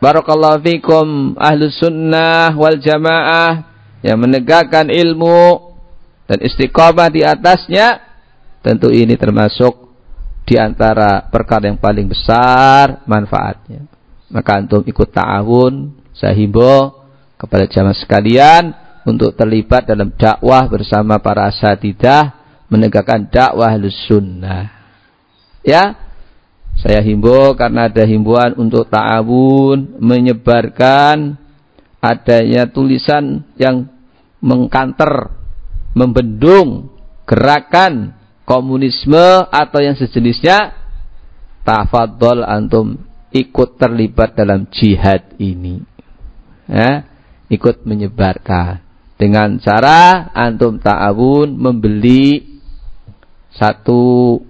Barakallahu fikum ahlu sunnah wal jamaah yang menegakkan ilmu dan istiqamah di atasnya tentu ini termasuk di antara perkara yang paling besar manfaatnya. Maka antum ikut ta'awun, saya himbau kepada jamaah sekalian untuk terlibat dalam dakwah bersama para asatidah menegakkan dakwah sunnah. Ya, saya himbau karena ada himbauan untuk ta'awun menyebarkan adanya tulisan yang mengkanter, membendung gerakan komunisme atau yang sejenisnya. Tafadhol antum ikut terlibat dalam jihad ini. Ya, ikut menyebarkan dengan cara antum ta'awun membeli satu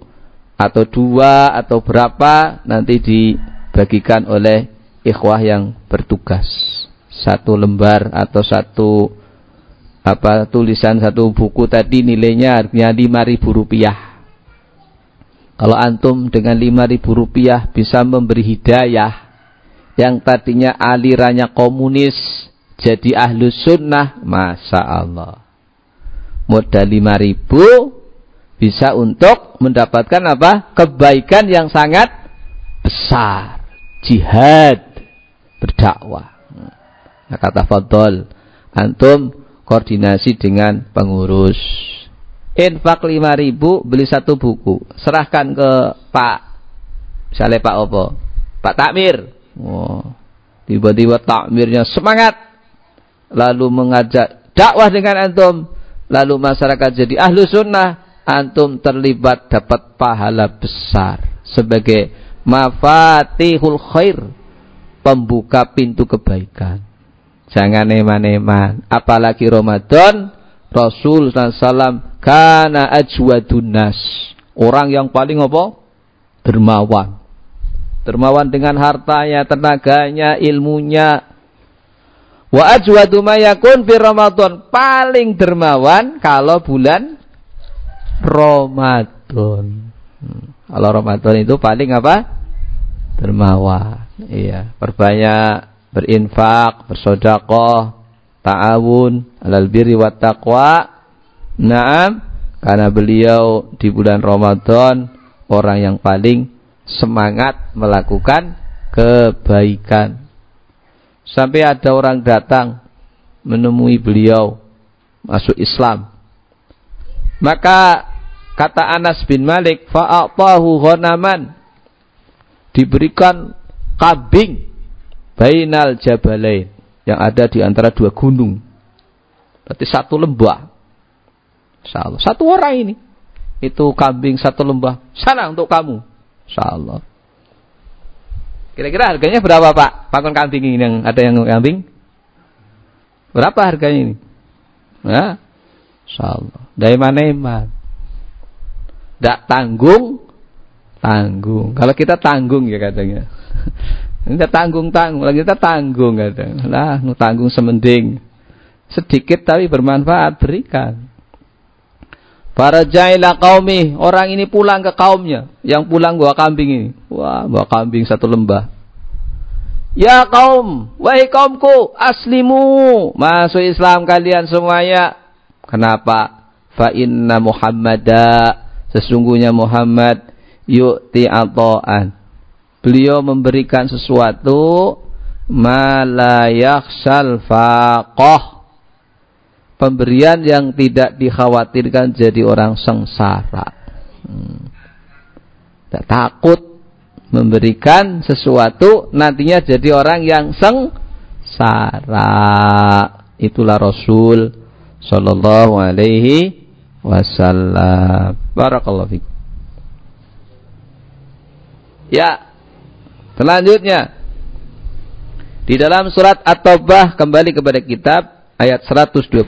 atau dua atau berapa nanti dibagikan oleh ikhwah yang bertugas. Satu lembar atau satu apa tulisan satu buku tadi nilainya harganya lima ribu rupiah. Kalau antum dengan lima ribu rupiah bisa memberi hidayah yang tadinya alirannya komunis jadi ahlu sunnah masa Allah. Modal lima ribu bisa untuk mendapatkan apa? Kebaikan yang sangat besar. Jihad berdakwah. Nah, kata Fadol, antum koordinasi dengan pengurus. Infak lima ribu beli satu buku. Serahkan ke Pak misalnya Pak Opo. Pak Takmir. Oh, tiba-tiba takmirnya semangat. Lalu mengajak dakwah dengan antum. Lalu masyarakat jadi ahlu sunnah antum terlibat dapat pahala besar sebagai mafatihul khair pembuka pintu kebaikan. Jangan eman-eman apalagi Ramadan Rasul SAW ajwadun nas. Orang yang paling apa? Dermawan. Dermawan dengan hartanya tenaganya ilmunya. Wa ajwadu ma yakun fi Ramadan. Paling dermawan kalau bulan Ramadan. Kalau Ramadan itu paling apa? Dermawan. Iya, perbanyak berinfak, bersodakoh, ta'awun, alal birri wa taqwa. Naam, karena beliau di bulan Ramadan orang yang paling semangat melakukan kebaikan. Sampai ada orang datang menemui beliau masuk Islam. Maka Kata Anas bin Malik, fa'atahu ghanaman. Diberikan kambing bainal jabalain yang ada di antara dua gunung. Berarti satu lembah. Satu orang ini. Itu kambing satu lembah. Sana untuk kamu. Insyaallah. Kira-kira harganya berapa Pak? Pakon kambing ini yang ada yang kambing? Berapa harganya ini? Ya. Insyaallah. Dari mana iman? Tidak tanggung, tanggung. Kalau kita tanggung ya katanya. Kita tanggung tanggung, lagi kita tanggung katanya. Lah, nu tanggung semending. Sedikit tapi bermanfaat berikan. Para jailah kaumi, orang ini pulang ke kaumnya. Yang pulang bawa kambing ini. Wah, bawa kambing satu lembah. Ya kaum, wahai kaumku, aslimu. Masuk Islam kalian semuanya. Kenapa? Fa inna Muhammadah Sesungguhnya Muhammad yu'ti ato'an. Beliau memberikan sesuatu malayaksal faqoh. Pemberian yang tidak dikhawatirkan jadi orang sengsara. Hmm. Tidak takut memberikan sesuatu nantinya jadi orang yang sengsara. Itulah Rasul Sallallahu Alaihi wasallam. Barakallahu fikum. Ya. Selanjutnya di dalam surat At-Taubah kembali kepada kitab ayat 122.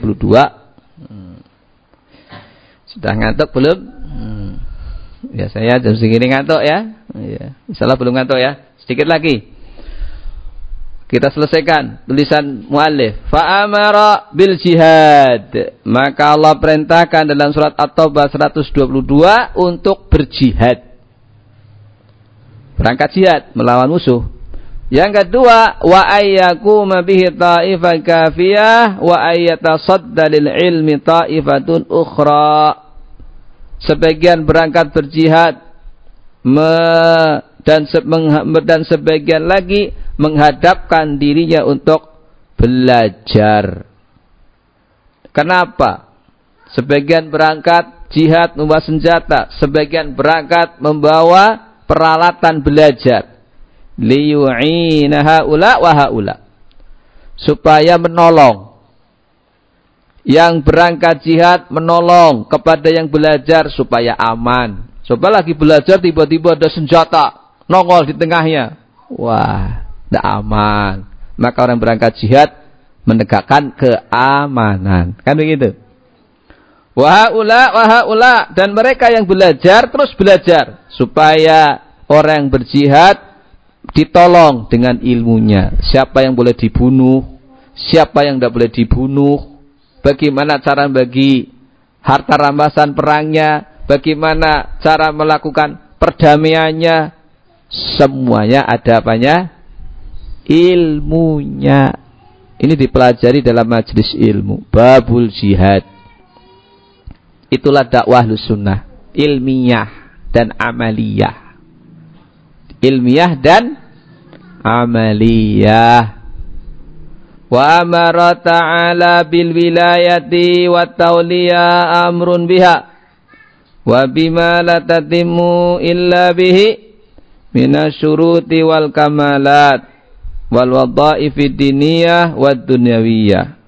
Hmm. Sudah ngantuk belum? Hmm. Ya saya jam segini ngantuk ya. Ya, insyaallah belum ngantuk ya. Sedikit lagi. Kita selesaikan tulisan muallif. Fa'amara bil jihad. Maka Allah perintahkan dalam surat At-Taubah 122 untuk berjihad. Berangkat jihad melawan musuh. Yang kedua, wa ayyaku bihi ta'ifah kafiyah wa ayyatasadda lil ilmi ta'ifatun ukhra. Sebagian berangkat berjihad me, dan, se, dan sebagian lagi menghadapkan dirinya untuk belajar. Kenapa? Sebagian berangkat jihad membawa senjata, sebagian berangkat membawa peralatan belajar. Liyu'ina haula wa haula. Supaya menolong. Yang berangkat jihad menolong kepada yang belajar supaya aman. Coba lagi belajar tiba-tiba ada senjata nongol di tengahnya. Wah, tidak aman. Maka orang berangkat jihad menegakkan keamanan. Kan begitu? Wahaula, wahaula. Dan mereka yang belajar terus belajar. Supaya orang yang berjihad ditolong dengan ilmunya. Siapa yang boleh dibunuh. Siapa yang tidak boleh dibunuh. Bagaimana cara bagi harta rampasan perangnya. Bagaimana cara melakukan perdamaiannya. Semuanya ada apanya? Ilmunya. Ini dipelajari dalam majelis ilmu. Babul jihad. Itulah dakwah sunnah. Ilmiah. dan amaliyah. Ilmiah dan amaliyah. Wa amara ta'ala bil wilayati wa tawliya amrun biha. Wa bima la tatimmu illa bihi minasyuruti wal kamalat wal wadha'ifi diniyah wad dunyawiyah.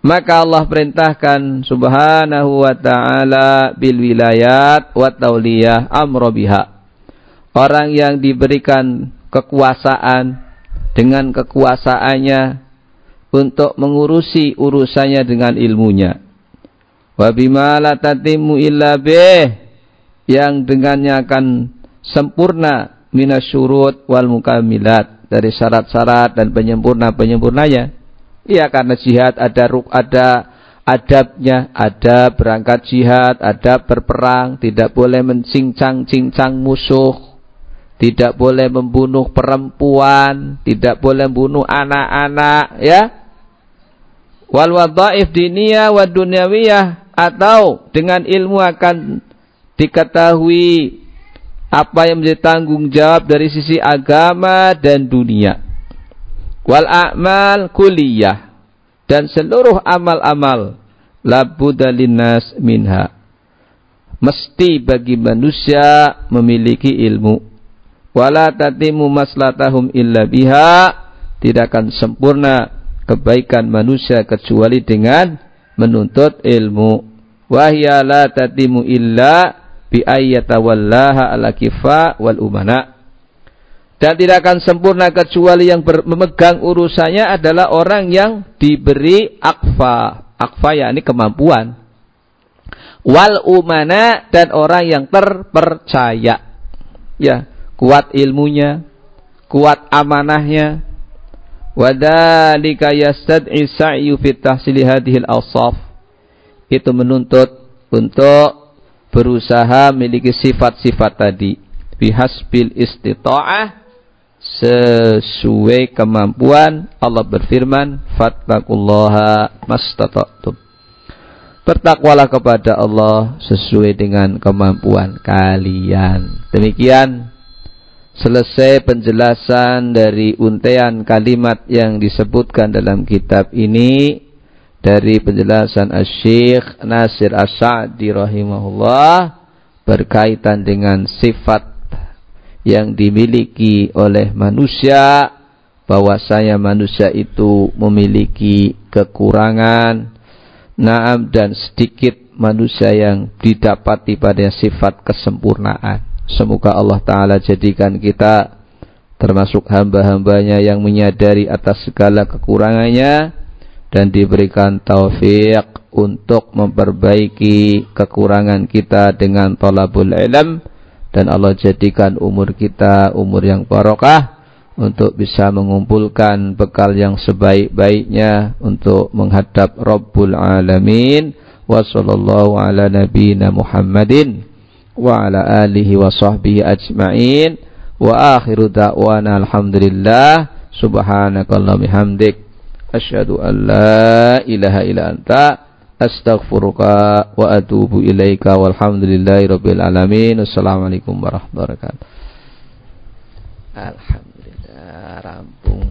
Maka Allah perintahkan subhanahu wa ta'ala bil wilayat wa tauliyah amro biha. Orang yang diberikan kekuasaan dengan kekuasaannya untuk mengurusi urusannya dengan ilmunya. Wa bima la tatimu illa bih yang dengannya akan sempurna minasyurut wal mukamilat dari syarat-syarat dan penyempurna-penyempurnanya Ya karena jihad ada ruk ada adabnya, ada berangkat jihad, ada berperang, tidak boleh mencincang-cincang musuh, tidak boleh membunuh perempuan, tidak boleh membunuh anak-anak, ya. Wal wadhaif diniyah wa dunyawiyah atau dengan ilmu akan diketahui apa yang menjadi tanggung jawab dari sisi agama dan dunia? Wal a'mal kuliyah dan seluruh amal-amal. Labudda linnas minha. Mesti bagi manusia memiliki ilmu. Wala tatimu maslatahum illa biha. Tidak akan sempurna kebaikan manusia kecuali dengan menuntut ilmu. Wahya la tatimu illa bi ayyatawallaha kifa wal umana dan tidak akan sempurna kecuali yang ber, memegang urusannya adalah orang yang diberi akfa. Akfa ya ini kemampuan. Wal umana dan orang yang terpercaya. Ya, kuat ilmunya, kuat amanahnya. Wadalika yastad'i sa'yu fit tahsili hadhil awsaf. Itu menuntut untuk berusaha memiliki sifat-sifat tadi. Bihasbil istita'ah sesuai kemampuan Allah berfirman fattaqullaha mastata'tum. Bertakwalah kepada Allah sesuai dengan kemampuan kalian. Demikian selesai penjelasan dari untean kalimat yang disebutkan dalam kitab ini dari penjelasan Asy-Syaikh Nasir As-Sa'di rahimahullah berkaitan dengan sifat yang dimiliki oleh manusia bahwasanya manusia itu memiliki kekurangan. Naam dan sedikit manusia yang didapati pada sifat kesempurnaan. Semoga Allah taala jadikan kita termasuk hamba-hambanya yang menyadari atas segala kekurangannya dan diberikan taufik untuk memperbaiki kekurangan kita dengan tolabul ilm dan Allah jadikan umur kita umur yang barokah untuk bisa mengumpulkan bekal yang sebaik-baiknya untuk menghadap Rabbul Alamin. Wa sallallahu ala nabiyyina Muhammadin wa ala alihi wa sahbihi ajma'in. Wa akhiru da'wana alhamdulillah. Subhanakallahumma bihamdik asyhadu an la ilaha illa anta astaghfiruka wa atubu ilaika walhamdulillahi rabbil alamin. Assalamualaikum warahmatullahi wabarakatuh. Alhamdulillah rampung.